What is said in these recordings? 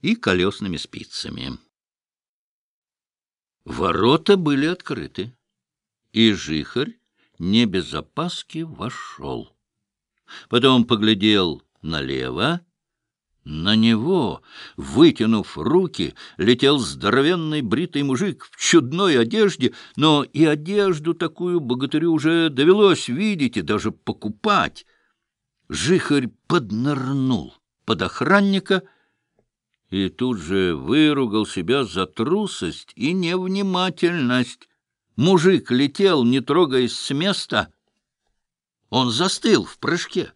и колесными спицами. Ворота были открыты, и жихарь не без опаски вошел. Потом поглядел налево. На него, вытянув руки, летел здоровенный бритый мужик в чудной одежде, но и одежду такую богатырю уже довелось видеть и даже покупать. Жихарь поднырнул под охранника и тут же выругал себя за трусость и невнимательность. Мужик летел, не трогаясь с места. Он застыл в прыжке.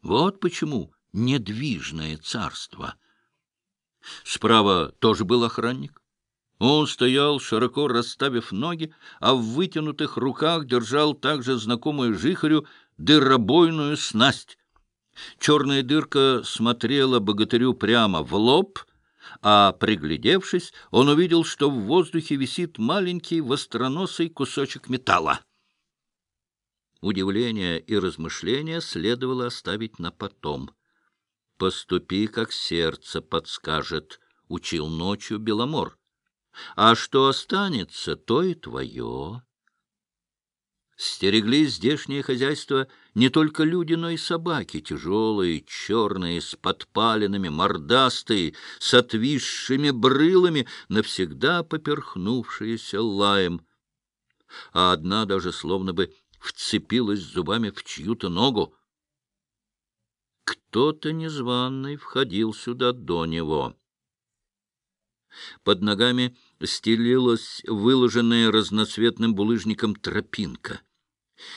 Вот почему недвижное царство. Справа тоже был охранник. Он стоял, широко расставив ноги, а в вытянутых руках держал также знакомую жихарю дыробойную снасть. Черная дырка смотрела богатырю прямо в лоб, а, приглядевшись, он увидел, что в воздухе висит маленький востроносый кусочек металла. Удивление и размышления следовало оставить на потом. «Поступи, как сердце подскажет», — учил ночью Беломор. «А что останется, то и твое». Стерегли здешнее хозяйство не только люди, но и собаки, тяжелые, черные, с подпаленными, мордастые, с отвисшими брылами, навсегда поперхнувшиеся лаем. А одна даже словно бы вцепилась зубами в чью-то ногу. Кто-то незваный входил сюда до него. Под ногами стелилась выложенная разноцветным булыжником тропинка.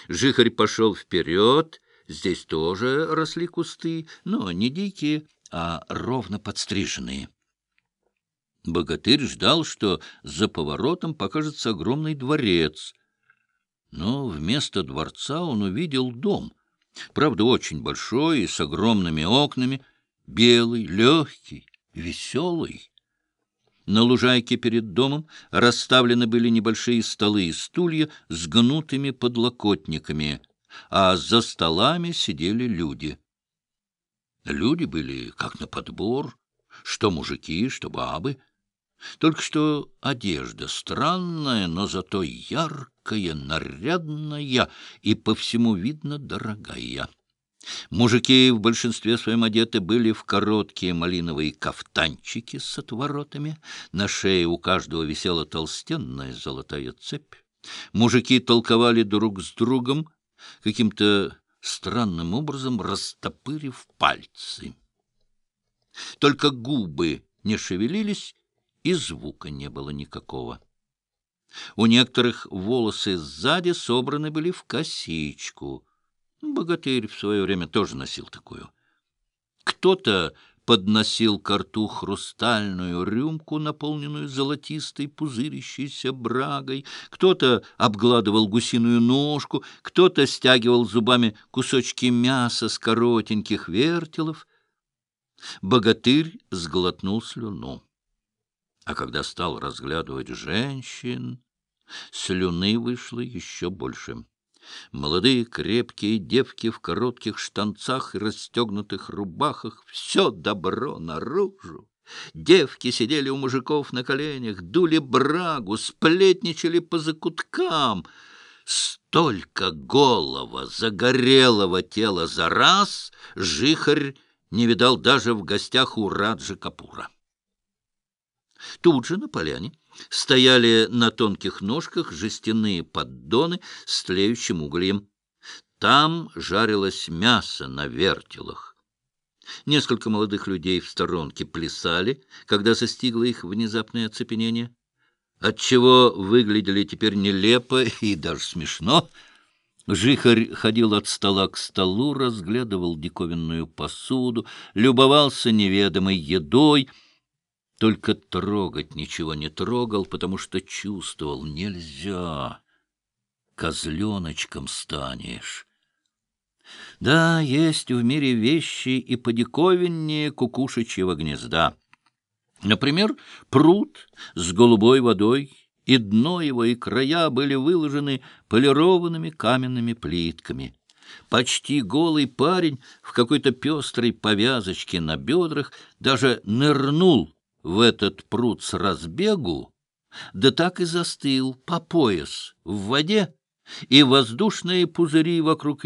Жихарь пошел вперед, здесь тоже росли кусты, но не дикие, а ровно подстриженные. Богатырь ждал, что за поворотом покажется огромный дворец — но вместо дворца он увидел дом, правда, очень большой и с огромными окнами, белый, легкий, веселый. На лужайке перед домом расставлены были небольшие столы и стулья с гнутыми подлокотниками, а за столами сидели люди. Люди были как на подбор, что мужики, что бабы — только что одежда странная, но зато яркая, нарядная и по всему видно дорогая. Мужики в большинстве своем одеты были в короткие малиновые кафтанчики с отворотами. На шее у каждого висела толстенная золотая цепь. Мужики толковали друг с другом, каким-то странным образом растопырив пальцы. Только губы не шевелились, и звука не было никакого. У некоторых волосы сзади собраны были в косичку. Богатырь в свое время тоже носил такую. Кто-то подносил к рту хрустальную рюмку, наполненную золотистой пузырящейся брагой, кто-то обгладывал гусиную ножку, кто-то стягивал зубами кусочки мяса с коротеньких вертелов. Богатырь сглотнул слюну. А когда стал разглядывать женщин, слюны вышло еще больше. Молодые крепкие девки в коротких штанцах и расстегнутых рубахах — все добро наружу. Девки сидели у мужиков на коленях, дули брагу, сплетничали по закуткам. Столько голого, загорелого тела за раз жихарь не видал даже в гостях у Раджа Капура. Тут же на поляне стояли на тонких ножках жестяные поддоны с тлеющим угольем. Там жарилось мясо на вертелах. Несколько молодых людей в сторонке плясали, когда застигло их внезапное оцепенение, отчего выглядели теперь нелепо и даже смешно. Жихарь ходил от стола к столу, разглядывал диковинную посуду, любовался неведомой едой — только трогать ничего не трогал, потому что чувствовал — нельзя. Козленочком станешь. Да, есть в мире вещи и подиковиннее кукушечьего гнезда. Например, пруд с голубой водой, и дно его, и края были выложены полированными каменными плитками. Почти голый парень в какой-то пестрой повязочке на бедрах даже нырнул в этот пруд с разбегу, да так и застыл по пояс в воде, и воздушные пузыри вокруг